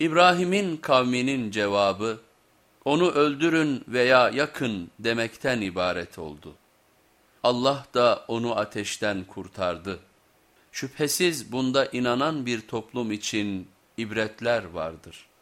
İbrahim'in kavminin cevabı, onu öldürün veya yakın demekten ibaret oldu. Allah da onu ateşten kurtardı. Şüphesiz bunda inanan bir toplum için ibretler vardır.''